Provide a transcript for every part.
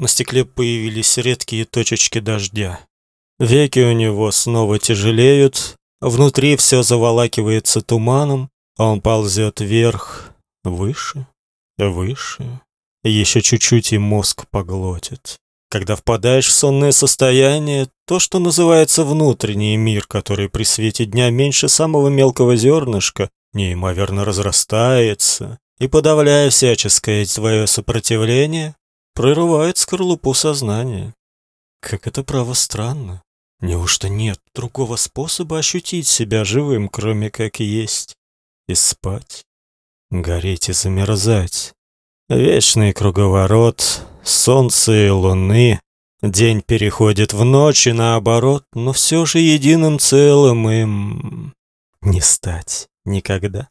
На стекле появились редкие точечки дождя. Веки у него снова тяжелеют, внутри все заволакивается туманом, а он ползет вверх, выше, выше. Еще чуть-чуть и мозг поглотит. Когда впадаешь в сонное состояние, то, что называется внутренний мир, который при свете дня меньше самого мелкого зернышка, неимоверно разрастается, и, подавляя всяческое твое сопротивление, прорывает скорлупу сознания. Как это право странно. Неужто нет другого способа ощутить себя живым, кроме как есть и спать, гореть и замерзать? Вечный круговорот, солнца и луны, день переходит в ночь и наоборот, но все же единым целым им не стать никогда.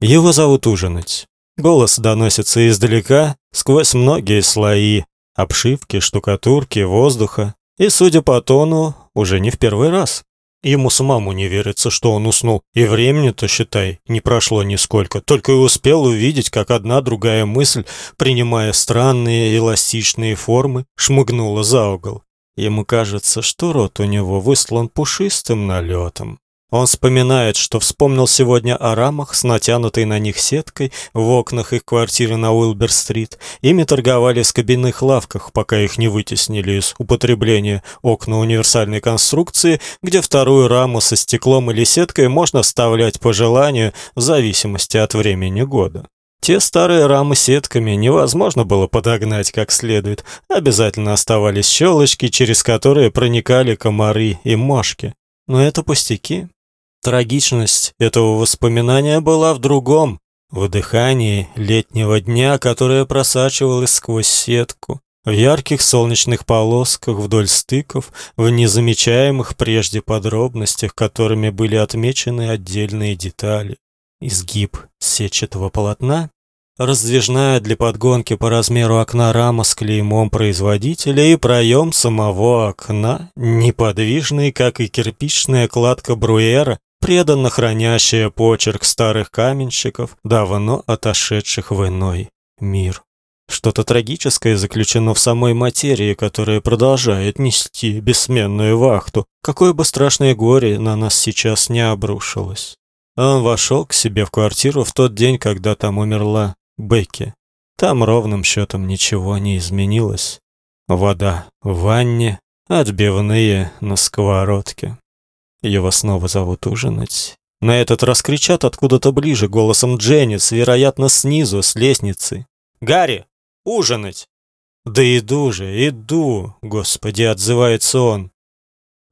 Его зовут ужинать. Голос доносится издалека, сквозь многие слои обшивки, штукатурки, воздуха, и, судя по тону, уже не в первый раз. Ему самому не верится, что он уснул, и времени-то, считай, не прошло нисколько, только и успел увидеть, как одна другая мысль, принимая странные эластичные формы, шмыгнула за угол. Ему кажется, что рот у него выслан пушистым налетом. Он вспоминает, что вспомнил сегодня о рамах с натянутой на них сеткой в окнах их квартиры на Уилбер-стрит. Ими торговали в кабинных лавках, пока их не вытеснили из употребления окна универсальной конструкции, где вторую раму со стеклом или сеткой можно вставлять по желанию в зависимости от времени года. Те старые рамы сетками невозможно было подогнать как следует. Обязательно оставались щелочки, через которые проникали комары и мошки. Но это пустяки. Трагичность этого воспоминания была в другом, в дыхании летнего дня, которое просачивалось сквозь сетку, в ярких солнечных полосках вдоль стыков, в незамечаемых прежде подробностях, которыми были отмечены отдельные детали. Изгиб сетчатого полотна, раздвижная для подгонки по размеру окна рама с клеймом производителя и проем самого окна, неподвижный, как и кирпичная кладка Бруэра, преданно хранящая почерк старых каменщиков, давно отошедших в иной мир. Что-то трагическое заключено в самой материи, которая продолжает нести бессменную вахту, какое бы страшное горе на нас сейчас не обрушилось. Он вошел к себе в квартиру в тот день, когда там умерла Бекки. Там ровным счетом ничего не изменилось. Вода в ванне, отбивные на сковородке. Его снова зовут ужинать. На этот раз кричат откуда-то ближе голосом Дженнис, вероятно, снизу, с лестницы. «Гарри, ужинать!» «Да иду же, иду!» — господи, отзывается он.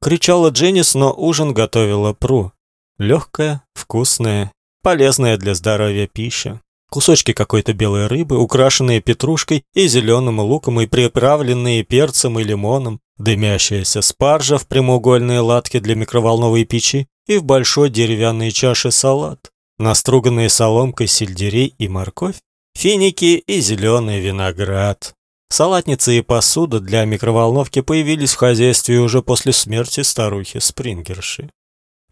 Кричала Дженнис, но ужин готовила Пру. Легкая, вкусная, полезная для здоровья пища. Кусочки какой-то белой рыбы, украшенные петрушкой и зеленым луком и приправленные перцем и лимоном, дымящаяся спаржа в прямоугольные латки для микроволновой печи и в большой деревянной чаше салат, наструганные соломкой сельдерей и морковь, финики и зеленый виноград. Салатницы и посуда для микроволновки появились в хозяйстве уже после смерти старухи Спрингерши.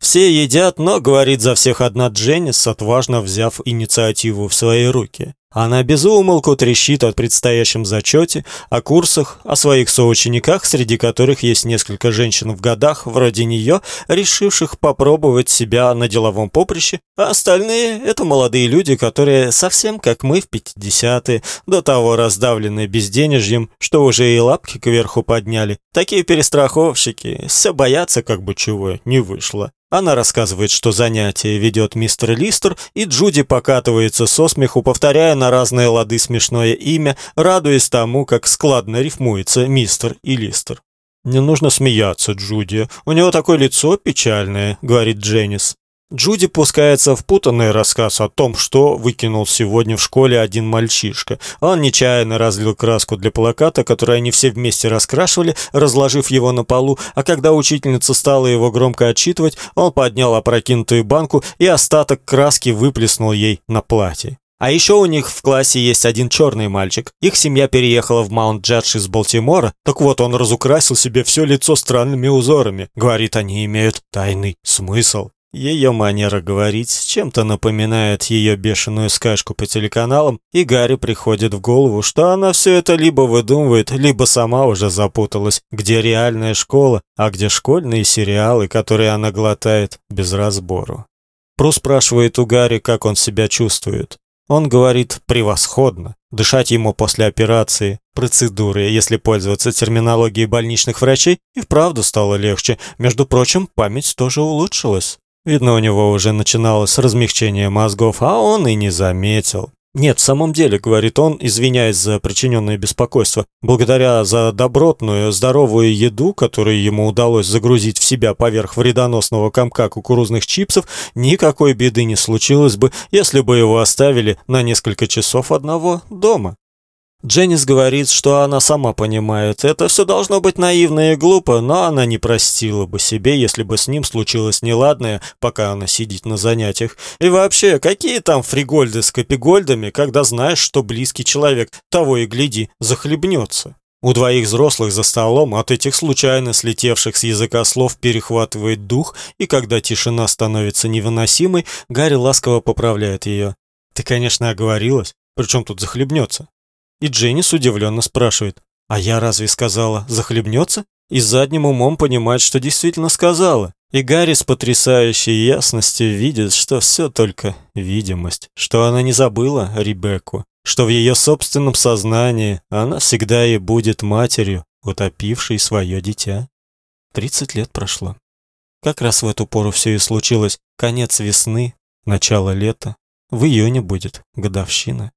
Все едят, но говорит за всех одна Дженнис, отважно взяв инициативу в свои руки. Она без умолку трещит о предстоящем зачете, о курсах, о своих соучениках, среди которых есть несколько женщин в годах, вроде нее, решивших попробовать себя на деловом поприще, а остальные – это молодые люди, которые совсем как мы в 50-е, до того раздавлены безденежьем, что уже и лапки кверху подняли. Такие перестраховщики, все боятся, как бы чего не вышло. Она рассказывает, что занятие ведет мистер Листер, и Джуди покатывается со смеху, повторяя на разные лады смешное имя, радуясь тому, как складно рифмуется мистер и Листер. «Не нужно смеяться, Джуди. У него такое лицо печальное», — говорит Дженнис. Джуди пускается в путанный рассказ о том, что выкинул сегодня в школе один мальчишка. Он нечаянно разлил краску для плаката, который они все вместе раскрашивали, разложив его на полу, а когда учительница стала его громко отчитывать, он поднял опрокинутую банку и остаток краски выплеснул ей на платье. А еще у них в классе есть один черный мальчик. Их семья переехала в Маунт-Джадж из Балтимора, так вот он разукрасил себе все лицо странными узорами. Говорит, они имеют тайный смысл. Ее манера говорить чем-то напоминает ее бешеную скачку по телеканалам, и Гарри приходит в голову, что она все это либо выдумывает, либо сама уже запуталась, где реальная школа, а где школьные сериалы, которые она глотает без разбору. Пру спрашивает у Гарри, как он себя чувствует. Он говорит «превосходно». Дышать ему после операции, процедуры, если пользоваться терминологией больничных врачей, и вправду стало легче. Между прочим, память тоже улучшилась. Видно, у него уже начиналось размягчение мозгов, а он и не заметил. Нет, в самом деле, говорит он, извиняясь за причиненное беспокойство, благодаря за добротную, здоровую еду, которую ему удалось загрузить в себя поверх вредоносного комка кукурузных чипсов, никакой беды не случилось бы, если бы его оставили на несколько часов одного дома. Дженнис говорит, что она сама понимает, это все должно быть наивно и глупо, но она не простила бы себе, если бы с ним случилось неладное, пока она сидит на занятиях. И вообще, какие там фригольды с копигольдами, когда знаешь, что близкий человек, того и гляди, захлебнется. У двоих взрослых за столом от этих случайно слетевших с языка слов перехватывает дух, и когда тишина становится невыносимой, Гарри ласково поправляет ее. «Ты, конечно, оговорилась. Причем тут захлебнется?» И Дженнис удивленно спрашивает, «А я разве сказала, захлебнется?» И задним умом понимает, что действительно сказала. И Гарри с потрясающей ясностью видит, что все только видимость, что она не забыла Ребекку, что в ее собственном сознании она всегда и будет матерью, утопившей свое дитя. Тридцать лет прошло. Как раз в эту пору все и случилось. Конец весны, начало лета. В июне будет годовщина.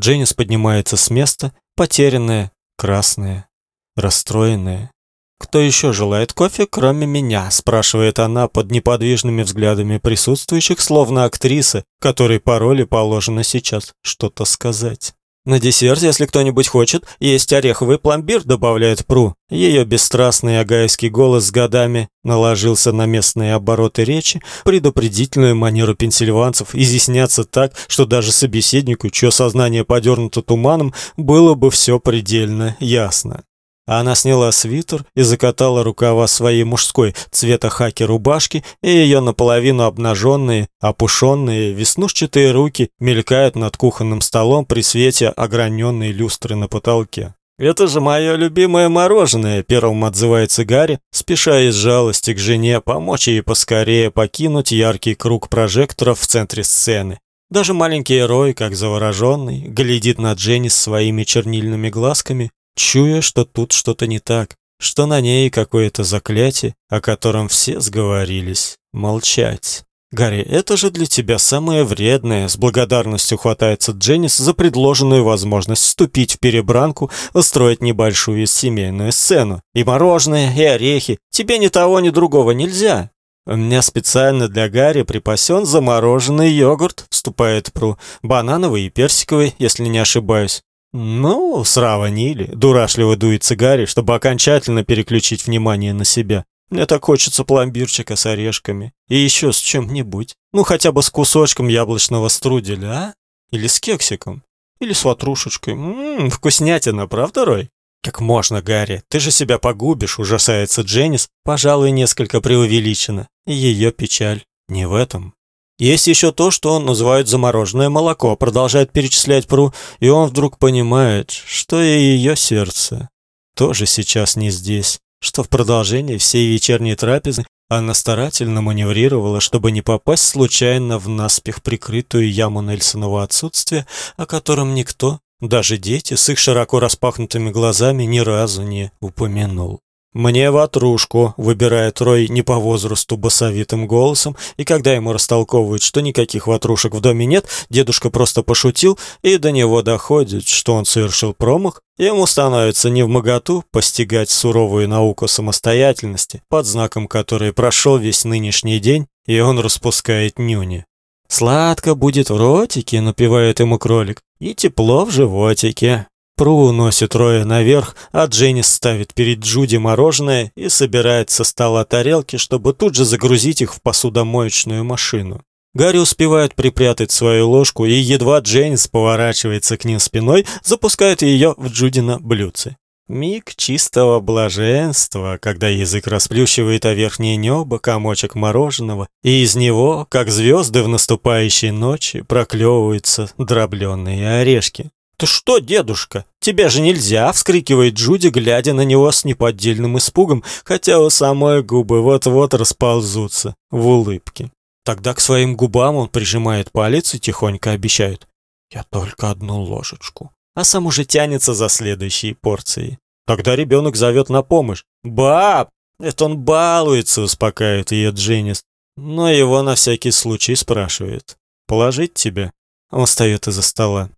Дженнис поднимается с места, потерянная, красная, расстроенная. «Кто еще желает кофе, кроме меня?» – спрашивает она под неподвижными взглядами присутствующих, словно актриса, которой по роли положено сейчас что-то сказать. На десерт, если кто-нибудь хочет, есть ореховый пломбир, добавляет Пру. Ее бесстрастный агайский голос с годами наложился на местные обороты речи, предупредительную манеру пенсильванцев изъясняться так, что даже собеседнику, чье сознание подернуто туманом, было бы все предельно ясно. Она сняла свитер и закатала рукава своей мужской цвета хаки рубашки, и ее наполовину обнаженные, опушенные, веснушчатые руки мелькают над кухонным столом при свете ограненной люстры на потолке. «Это же мое любимое мороженое», — первым отзывается Гарри, спеша из жалости к жене помочь ей поскорее покинуть яркий круг прожекторов в центре сцены. Даже маленький Рой, как завороженный, глядит на Дженни своими чернильными глазками, чуя, что тут что-то не так, что на ней какое-то заклятие, о котором все сговорились молчать. «Гарри, это же для тебя самое вредное», — с благодарностью хватается Дженнис за предложенную возможность вступить в перебранку, устроить небольшую семейную сцену. «И мороженое, и орехи. Тебе ни того, ни другого нельзя». «У меня специально для Гарри припасен замороженный йогурт», — вступает Пру. «Банановый и персиковый, если не ошибаюсь». «Ну, сравнили», — дурашливо дуется Гарри, чтобы окончательно переключить внимание на себя. «Мне так хочется пломбирчика с орешками. И еще с чем-нибудь. Ну, хотя бы с кусочком яблочного струделя, а? Или с кексиком. Или с ватрушечкой. Ммм, вкуснятина, правда, Рой?» «Как можно, Гарри? Ты же себя погубишь», — ужасается Дженнис, пожалуй, несколько преувеличена. И ее печаль не в этом. Есть еще то, что он называют замороженное молоко, продолжает перечислять Пру, и он вдруг понимает, что и ее сердце тоже сейчас не здесь, что в продолжении всей вечерней трапезы она старательно маневрировала, чтобы не попасть случайно в наспех прикрытую яму Нельсонова отсутствия, о котором никто, даже дети с их широко распахнутыми глазами, ни разу не упомянул. «Мне ватрушку», — выбирает Рой не по возрасту басовитым голосом, и когда ему растолковывают, что никаких ватрушек в доме нет, дедушка просто пошутил, и до него доходит, что он совершил промах, ему становится не в моготу постигать суровую науку самостоятельности, под знаком которой прошел весь нынешний день, и он распускает нюни. «Сладко будет в ротике», — напевает ему кролик, — «и тепло в животике». Пру уносит Роя наверх, а Дженнис ставит перед Джуди мороженое и собирает со стола тарелки, чтобы тут же загрузить их в посудомоечную машину. Гарри успевает припрятать свою ложку, и едва Дженнис поворачивается к ним спиной, запускает ее в Джудина блюдце. Миг чистого блаженства, когда язык расплющивает о верхнее небо комочек мороженого, и из него, как звезды в наступающей ночи, проклевываются дробленые орешки. «Ты что, дедушка? Тебя же нельзя!» — вскрикивает Джуди, глядя на него с неподдельным испугом, хотя у самой губы вот-вот расползутся в улыбке. Тогда к своим губам он прижимает палец и тихонько обещает. «Я только одну ложечку». А сам уже тянется за следующей порцией. Тогда ребенок зовет на помощь. «Баб!» Это он балуется, успокаивает ее Дженнис. Но его на всякий случай спрашивает. «Положить тебе?» Он встает из-за стола.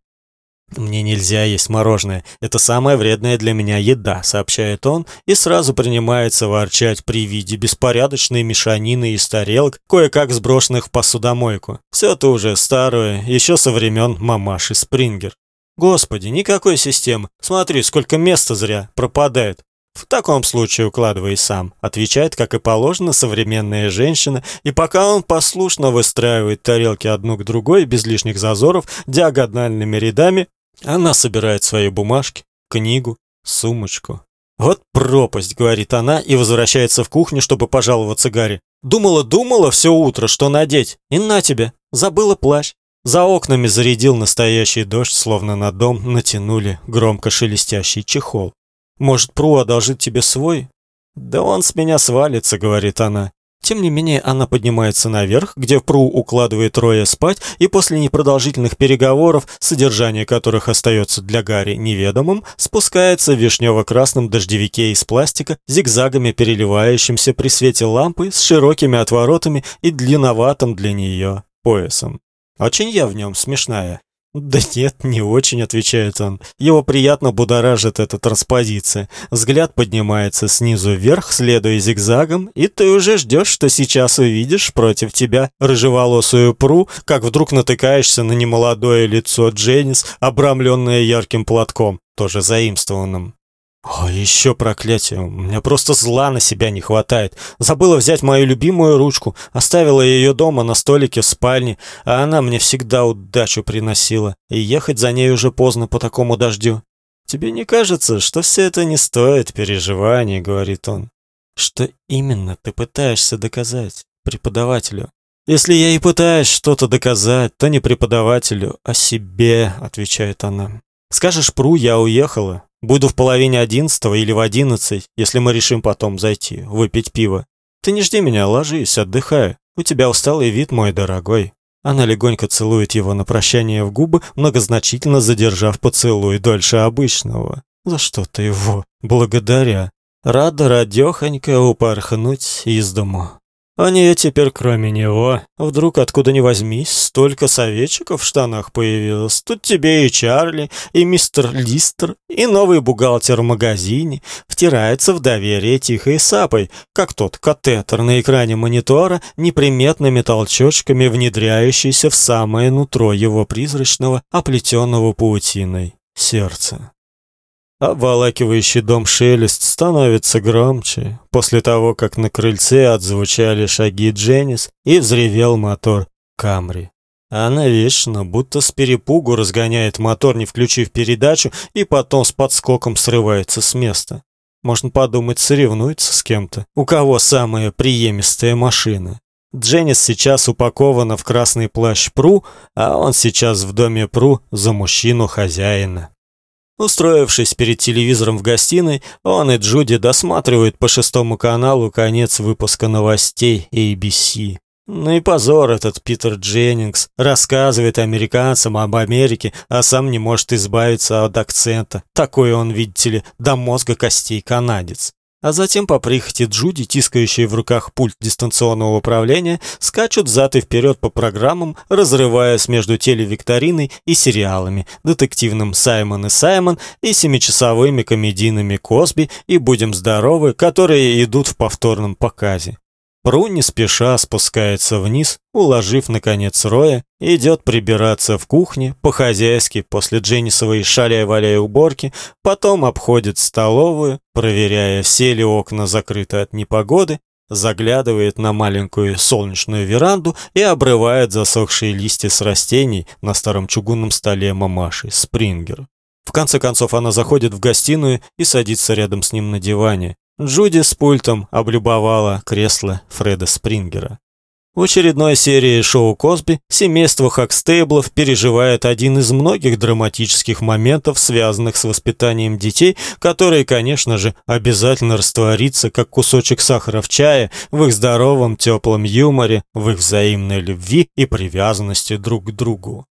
«Мне нельзя есть мороженое. Это самая вредная для меня еда», — сообщает он и сразу принимается ворчать при виде беспорядочной мешанины из тарелок, кое-как сброшенных в посудомойку. Все это уже старое, еще со времен мамаши Спрингер. «Господи, никакой системы. Смотри, сколько места зря пропадает. В таком случае укладывай сам, отвечает, как и положено, современная женщина, и пока он послушно выстраивает тарелки одну к другой без лишних зазоров диагональными рядами, она собирает свои бумажки, книгу, сумочку. «Вот пропасть», — говорит она и возвращается в кухню, чтобы пожаловаться Гарри. «Думала-думала все утро, что надеть, и на тебе, забыла плащ». За окнами зарядил настоящий дождь, словно на дом натянули громко шелестящий чехол. «Может, Пру одолжит тебе свой?» «Да он с меня свалится», — говорит она. Тем не менее, она поднимается наверх, где Пру укладывает Роя спать, и после непродолжительных переговоров, содержание которых остается для Гарри неведомым, спускается в вишнево-красном дождевике из пластика, зигзагами переливающимся при свете лампы, с широкими отворотами и длинноватым для нее поясом. Очень я в нем смешная. «Да нет, не очень», — отвечает он. Его приятно будоражит эта транспозиция. Взгляд поднимается снизу вверх, следуя зигзагом, и ты уже ждешь, что сейчас увидишь против тебя рыжеволосую пру, как вдруг натыкаешься на немолодое лицо Дженнис, обрамленное ярким платком, тоже заимствованным. О, еще проклятие. У меня просто зла на себя не хватает. Забыла взять мою любимую ручку, оставила ее дома на столике в спальне, а она мне всегда удачу приносила. И ехать за ней уже поздно по такому дождю. Тебе не кажется, что все это не стоит переживаний, говорит он. Что именно ты пытаешься доказать преподавателю? Если я и пытаюсь что-то доказать, то не преподавателю, а себе, отвечает она. Скажешь, Пру, я уехала, Буду в половине одиннадцатого или в одиннадцать, если мы решим потом зайти, выпить пиво. Ты не жди меня, ложись, отдыхай. У тебя усталый вид, мой дорогой. Она легонько целует его на прощание в губы, многозначительно задержав поцелуй дольше обычного. За что ты его благодаря. Рада радёхонько упорхнуть из дому. А не теперь кроме него. Вдруг откуда ни возьмись, столько советчиков в штанах появилось. Тут тебе и Чарли, и мистер Листер, и новый бухгалтер в магазине. Втирается в доверие тихой сапой, как тот катетер на экране монитора, неприметными толчочками внедряющийся в самое нутро его призрачного, оплетенного паутиной сердца. Обволакивающий дом шелест становится громче после того, как на крыльце отзвучали шаги Дженнис и взревел мотор Камри. Она вечно, будто с перепугу разгоняет мотор, не включив передачу, и потом с подскоком срывается с места. Можно подумать, соревнуется с кем-то, у кого самая приемистая машина. Дженнис сейчас упакована в красный плащ Пру, а он сейчас в доме Пру за мужчину хозяина. Устроившись перед телевизором в гостиной, он и Джуди досматривают по шестому каналу конец выпуска новостей ABC. Ну и позор этот Питер Дженнингс. Рассказывает американцам об Америке, а сам не может избавиться от акцента. Такой он, видите ли, до мозга костей канадец а затем по прихоти Джуди, тискающие в руках пульт дистанционного управления, скачут взад и вперед по программам, разрываясь между телевикториной и сериалами, детективным «Саймон и Саймон» и семичасовыми комедийными «Косби» и «Будем здоровы», которые идут в повторном показе. Пру не спеша спускается вниз, уложив, наконец, Роя, идет прибираться в кухне, по-хозяйски, после Дженнисовой шаляя-валяя уборки, потом обходит столовую, проверяя, все ли окна закрыты от непогоды, заглядывает на маленькую солнечную веранду и обрывает засохшие листья с растений на старом чугунном столе мамаши Спрингер. В конце концов она заходит в гостиную и садится рядом с ним на диване. Джуди с пультом облюбовала кресло Фреда Спрингера. В очередной серии шоу Косби семейство Хакстейблов переживает один из многих драматических моментов, связанных с воспитанием детей, который, конечно же, обязательно растворится, как кусочек сахара в чае, в их здоровом теплом юморе, в их взаимной любви и привязанности друг к другу.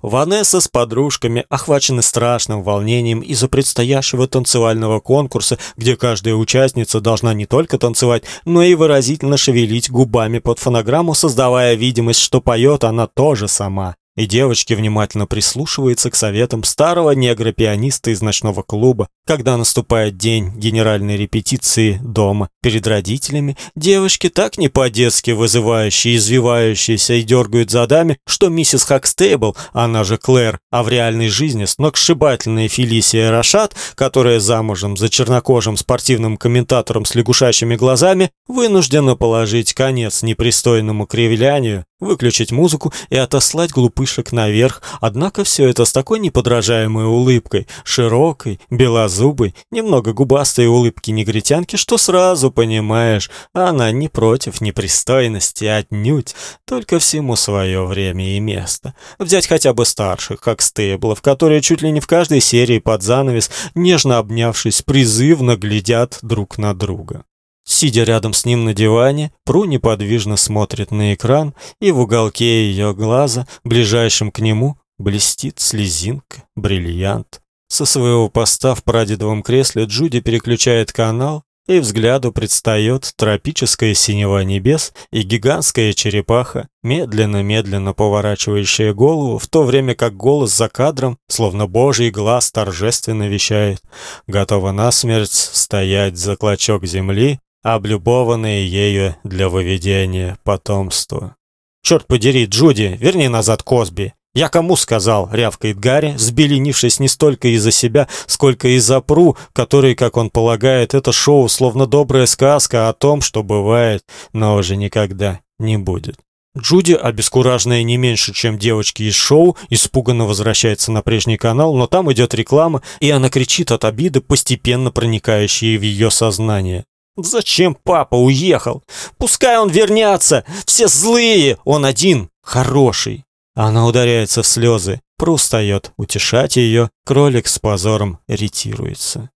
Ванесса с подружками охвачены страшным волнением из-за предстоящего танцевального конкурса, где каждая участница должна не только танцевать, но и выразительно шевелить губами под фонограмму, создавая видимость, что поет она тоже сама и девочки внимательно прислушиваются к советам старого негра-пианиста из ночного клуба. Когда наступает день генеральной репетиции дома перед родителями, девочки так не по-детски вызывающие, извивающиеся и дергают задами, что миссис Хакстейбл, она же Клэр, а в реальной жизни сногсшибательная Фелисия Рашат, которая замужем за чернокожим спортивным комментатором с лягушачьими глазами, вынуждена положить конец непристойному кривлянию выключить музыку и отослать глупышек наверх, однако все это с такой неподражаемой улыбкой, широкой, белозубой, немного губастой улыбки негритянки, что сразу понимаешь, она не против непристойности отнюдь, только всему свое время и место. Взять хотя бы старших, как Стейблов, которые чуть ли не в каждой серии под занавес, нежно обнявшись, призывно глядят друг на друга. Сидя рядом с ним на диване, Пру неподвижно смотрит на экран, и в уголке ее глаза, ближайшем к нему, блестит слезинка, бриллиант. Со своего поста в прадедовом кресле Джуди переключает канал, и взгляду предстает тропическое синева небес и гигантская черепаха, медленно-медленно поворачивающая голову, в то время как голос за кадром, словно божий глаз, торжественно вещает: "Готова насмерть стоять за клочок земли, облюбованные ею для выведения потомства. «Черт подери, Джуди, верни назад Косби!» «Я кому сказал?» — рявкает Гарри, сбеленившись не столько из-за себя, сколько из-за Пру, который, как он полагает, это шоу словно добрая сказка о том, что бывает, но уже никогда не будет. Джуди, обескураженная не меньше, чем девочки из шоу, испуганно возвращается на прежний канал, но там идет реклама, и она кричит от обиды, постепенно проникающей в ее сознание. Зачем папа уехал? Пускай он вернется. Все злые, он один хороший. Она ударяется в слезы. Простает утешать ее. Кролик с позором ретируется.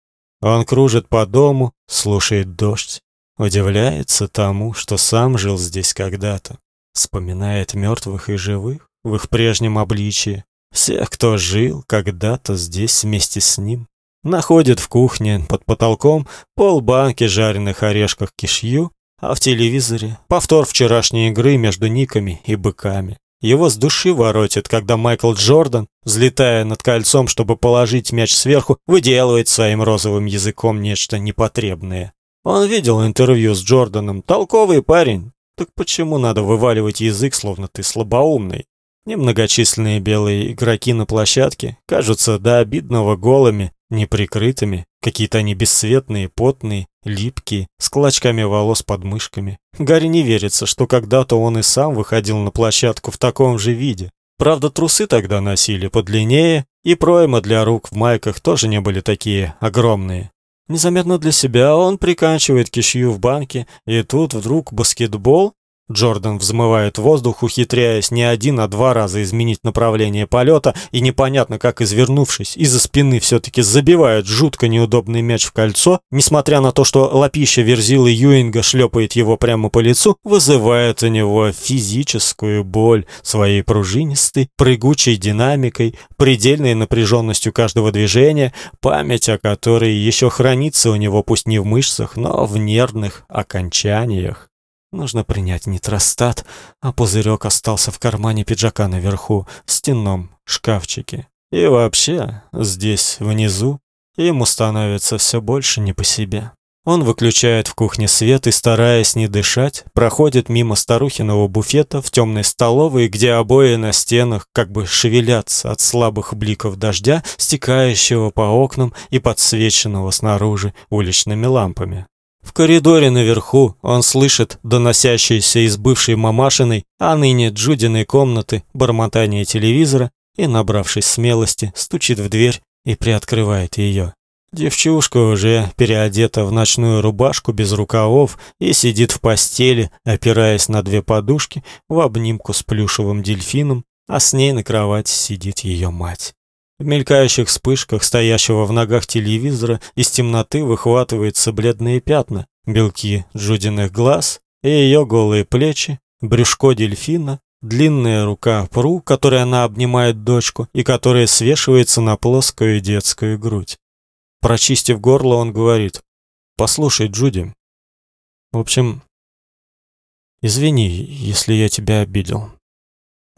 Он кружит по дому, слушает дождь, удивляется тому, что сам жил здесь когда-то, вспоминает мертвых и живых в их прежнем обличии, всех, кто жил когда-то здесь вместе с ним. Находит в кухне под потолком полбанки жареных орешков кишью, а в телевизоре повтор вчерашней игры между никами и быками. Его с души воротит, когда Майкл Джордан, взлетая над кольцом, чтобы положить мяч сверху, выделывает своим розовым языком нечто непотребное. Он видел интервью с Джорданом, толковый парень. Так почему надо вываливать язык, словно ты слабоумный? Немногочисленные белые игроки на площадке кажутся до обидного голыми, неприкрытыми, какие-то они бесцветные, потные, липкие, с клочками волос под мышками. Гарри не верится, что когда-то он и сам выходил на площадку в таком же виде. Правда, трусы тогда носили подлиннее, и проймы для рук в майках тоже не были такие огромные. Незаметно для себя он приканчивает кишью в банке, и тут вдруг баскетбол Джордан взмывает воздух, ухитряясь не один, а два раза изменить направление полета, и непонятно как извернувшись, из-за спины все-таки забивает жутко неудобный мяч в кольцо, несмотря на то, что лапища Верзилы Юинга шлепает его прямо по лицу, вызывает у него физическую боль своей пружинистой, прыгучей динамикой, предельной напряженностью каждого движения, память о которой еще хранится у него пусть не в мышцах, но в нервных окончаниях. Нужно принять нитростат, а пузырек остался в кармане пиджака наверху, в стенном шкафчике. И вообще, здесь, внизу, ему становится все больше не по себе. Он выключает в кухне свет и, стараясь не дышать, проходит мимо старухиного буфета в темной столовой, где обои на стенах как бы шевелятся от слабых бликов дождя, стекающего по окнам и подсвеченного снаружи уличными лампами. В коридоре наверху он слышит доносящиеся из бывшей мамашиной, а ныне Джудиной комнаты бормотание телевизора и, набравшись смелости, стучит в дверь и приоткрывает ее. Девчушка уже переодета в ночную рубашку без рукавов и сидит в постели, опираясь на две подушки в обнимку с плюшевым дельфином, а с ней на кровати сидит ее мать. В мелькающих вспышках стоящего в ногах телевизора из темноты выхватываются бледные пятна, белки Джудиных глаз и ее голые плечи, брюшко дельфина, длинная рука Пру, которой она обнимает дочку и которая свешивается на плоскую детскую грудь. Прочистив горло, он говорит: "Послушай, Джуди. В общем, извини, если я тебя обидел.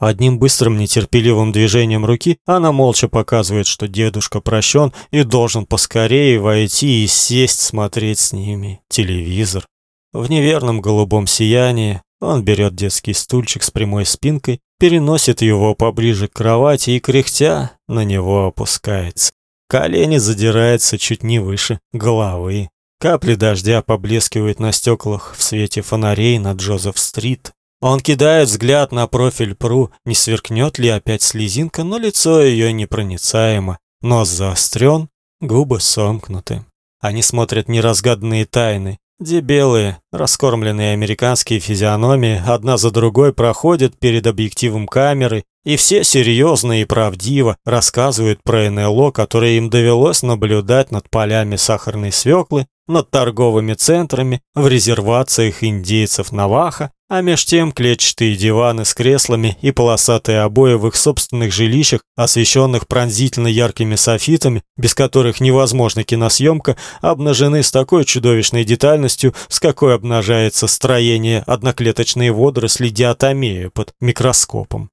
Одним быстрым нетерпеливым движением руки она молча показывает, что дедушка прощен и должен поскорее войти и сесть смотреть с ними телевизор. В неверном голубом сиянии он берет детский стульчик с прямой спинкой, переносит его поближе к кровати и кряхтя на него опускается. Колени задираются чуть не выше головы. Капли дождя поблескивают на стеклах в свете фонарей на Джозеф-стрит. Он кидает взгляд на профиль Пру, не сверкнет ли опять слезинка, но лицо ее непроницаемо. Нос заострен, губы сомкнуты. Они смотрят неразгаданные тайны, где белые, раскормленные американские физиономии одна за другой проходят перед объективом камеры, и все серьезно и правдиво рассказывают про НЛО, которое им довелось наблюдать над полями сахарной свеклы, над торговыми центрами, в резервациях индейцев Наваха, а меж тем клетчатые диваны с креслами и полосатые обои в их собственных жилищах, освещенных пронзительно яркими софитами, без которых невозможна киносъемка, обнажены с такой чудовищной детальностью, с какой обнажается строение одноклеточной водоросли диатомея под микроскопом.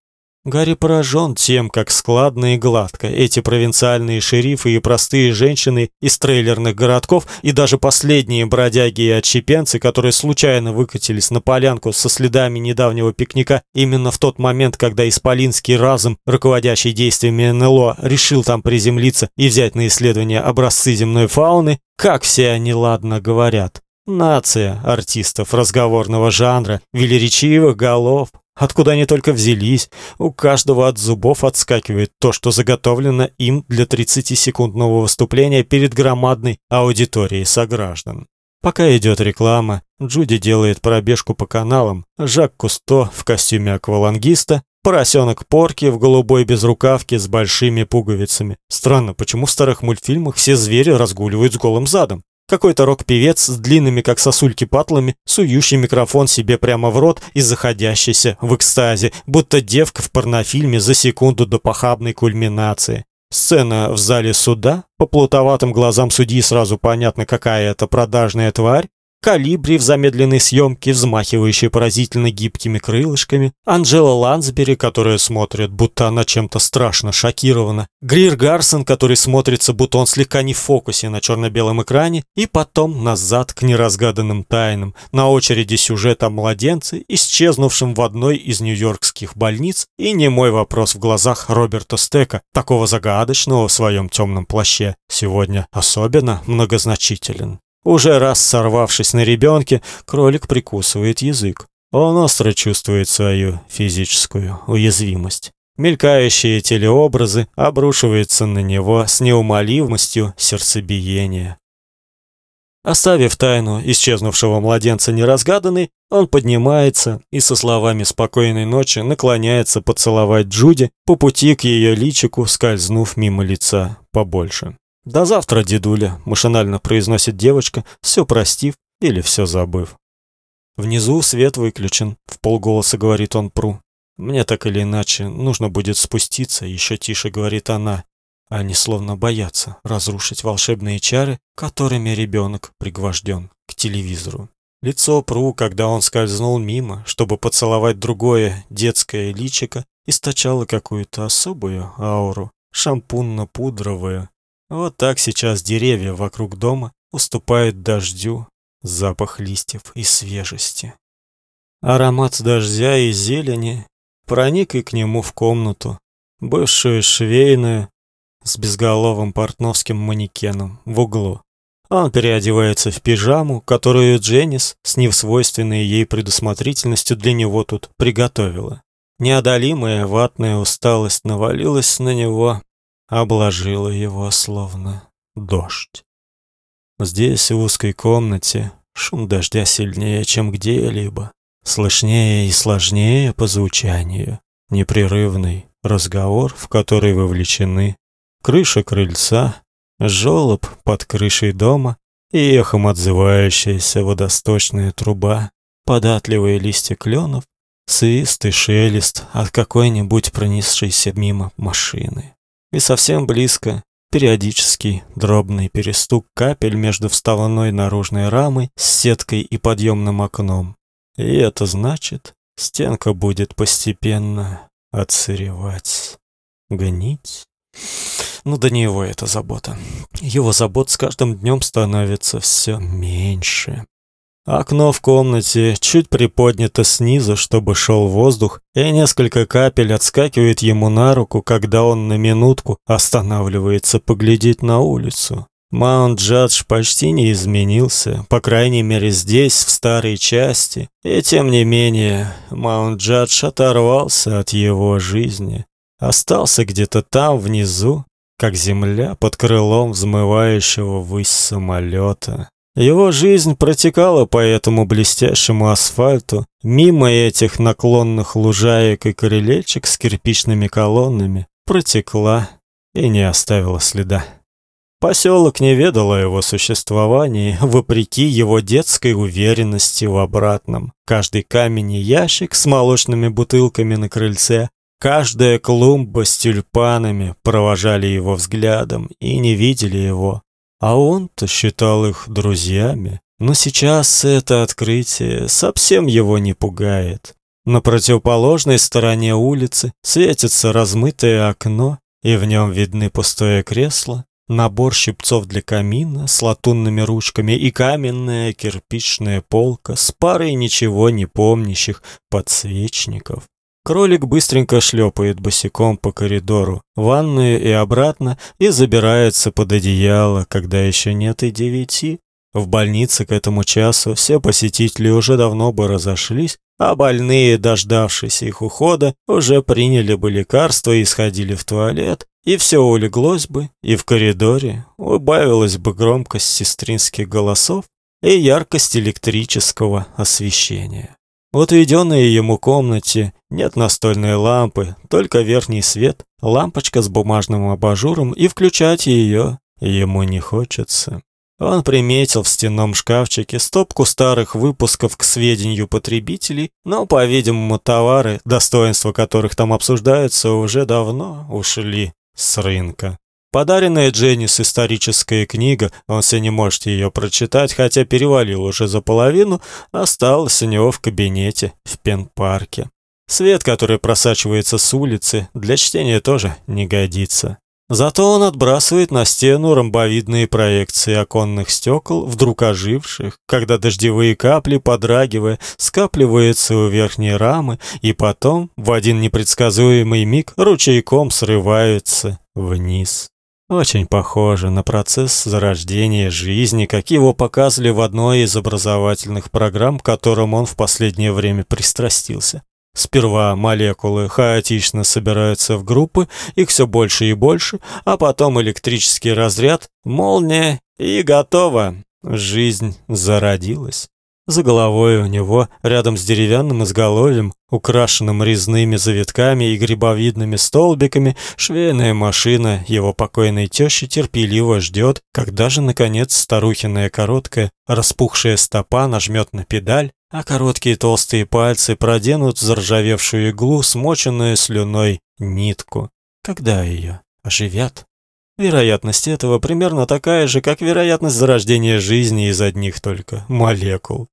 Гарри поражен тем, как складно и гладко эти провинциальные шерифы и простые женщины из трейлерных городков и даже последние бродяги и отщепенцы, которые случайно выкатились на полянку со следами недавнего пикника именно в тот момент, когда исполинский разум, руководящий действиями НЛО, решил там приземлиться и взять на исследование образцы земной фауны, как все они ладно говорят. Нация артистов разговорного жанра, велеречивых голов, Откуда они только взялись, у каждого от зубов отскакивает то, что заготовлено им для 30-секундного выступления перед громадной аудиторией сограждан. Пока идет реклама, Джуди делает пробежку по каналам, Жак Кусто в костюме аквалангиста, поросенок Порки в голубой безрукавке с большими пуговицами. Странно, почему в старых мультфильмах все звери разгуливают с голым задом? Какой-то рок-певец с длинными, как сосульки, патлами, сующий микрофон себе прямо в рот и заходящийся в экстазе, будто девка в порнофильме за секунду до похабной кульминации. Сцена в зале суда, по плутоватым глазам судьи сразу понятно, какая это продажная тварь, Калибри в замедленной съемке, взмахивающий поразительно гибкими крылышками, Анжела Лансбери, которая смотрит, будто она чем-то страшно шокирована, Грир Гарсон, который смотрится, будто он слегка не в фокусе на черно-белом экране, и потом назад к неразгаданным тайнам. На очереди сюжет о младенце, исчезнувшем в одной из нью-йоркских больниц, и не мой вопрос в глазах Роберта Стека, такого загадочного в своем темном плаще, сегодня особенно многозначителен. Уже раз сорвавшись на ребенке, кролик прикусывает язык. Он остро чувствует свою физическую уязвимость. Мелькающие телеобразы обрушиваются на него с неумолимостью сердцебиения. Оставив тайну исчезнувшего младенца неразгаданной, он поднимается и со словами спокойной ночи наклоняется поцеловать Джуди по пути к ее личику, скользнув мимо лица побольше. «До завтра, дедуля», – машинально произносит девочка, все простив или все забыв. «Внизу свет выключен», – в полголоса говорит он Пру. «Мне так или иначе нужно будет спуститься», – еще тише говорит она. Они словно боятся разрушить волшебные чары, которыми ребенок пригвожден к телевизору. Лицо Пру, когда он скользнул мимо, чтобы поцеловать другое детское личико, источало какую-то особую ауру, шампунно-пудровую, вот так сейчас деревья вокруг дома уступают дождю, запах листьев и свежести. Аромат дождя и зелени проник и к нему в комнату, бывшую швейную, с безголовым портновским манекеном в углу. Он переодевается в пижаму, которую Дженнис с невсвойственной ей предусмотрительностью для него тут приготовила. Неодолимая ватная усталость навалилась на него, обложила его словно дождь. Здесь, в узкой комнате, шум дождя сильнее, чем где-либо, слышнее и сложнее по звучанию, непрерывный разговор, в который вовлечены крыша крыльца, жёлоб под крышей дома и эхом отзывающаяся водосточная труба, податливые листья кленов, свист и шелест от какой-нибудь пронесшейся мимо машины. И совсем близко периодический дробный перестук капель между вставной наружной рамой с сеткой и подъемным окном. И это значит, стенка будет постепенно отсыревать, гнить. Ну да не его эта забота. Его забот с каждым днем становится все меньше. Окно в комнате чуть приподнято снизу, чтобы шел воздух, и несколько капель отскакивает ему на руку, когда он на минутку останавливается поглядеть на улицу. Маунт-Джадж почти не изменился, по крайней мере здесь, в старой части, и тем не менее Маунт-Джадж оторвался от его жизни, остался где-то там внизу, как земля под крылом взмывающего ввысь самолета. Его жизнь протекала по этому блестящему асфальту, мимо этих наклонных лужаек и крылечек с кирпичными колоннами, протекла и не оставила следа. Поселок не ведал о его существовании, вопреки его детской уверенности в обратном. Каждый камень и ящик с молочными бутылками на крыльце, каждая клумба с тюльпанами провожали его взглядом и не видели его. А он-то считал их друзьями. Но сейчас это открытие совсем его не пугает. На противоположной стороне улицы светится размытое окно, и в нем видны пустое кресло, набор щипцов для камина с латунными ручками и каменная кирпичная полка с парой ничего не помнящих подсвечников. Кролик быстренько шлепает босиком по коридору, в ванную и обратно, и забирается под одеяло, когда еще нет и девяти. В больнице к этому часу все посетители уже давно бы разошлись, а больные, дождавшись их ухода, уже приняли бы лекарства и сходили в туалет, и все улеглось бы, и в коридоре убавилась бы громкость сестринских голосов и яркость электрического освещения. В отведенной ему комнате нет настольной лампы, только верхний свет, лампочка с бумажным абажуром, и включать ее ему не хочется. Он приметил в стенном шкафчике стопку старых выпусков к сведению потребителей, но, по-видимому, товары, достоинства которых там обсуждаются, уже давно ушли с рынка. Подаренная Дженнис историческая книга, он все не может ее прочитать, хотя перевалил уже за половину, осталась у него в кабинете в пенпарке. Свет, который просачивается с улицы, для чтения тоже не годится. Зато он отбрасывает на стену ромбовидные проекции оконных стекол, вдруг оживших, когда дождевые капли, подрагивая, скапливаются у верхней рамы и потом, в один непредсказуемый миг, ручейком срываются вниз. Очень похоже на процесс зарождения жизни, как его показывали в одной из образовательных программ, к которым он в последнее время пристрастился. Сперва молекулы хаотично собираются в группы, их все больше и больше, а потом электрический разряд, молния и готово. Жизнь зародилась. За головой у него, рядом с деревянным изголовьем, украшенным резными завитками и грибовидными столбиками, швейная машина его покойной тещи терпеливо ждет, когда же, наконец, старухиная короткая, распухшая стопа нажмет на педаль, а короткие толстые пальцы проденут в заржавевшую иглу, смоченную слюной, нитку. Когда ее оживят? Вероятность этого примерно такая же, как вероятность зарождения жизни из одних только молекул.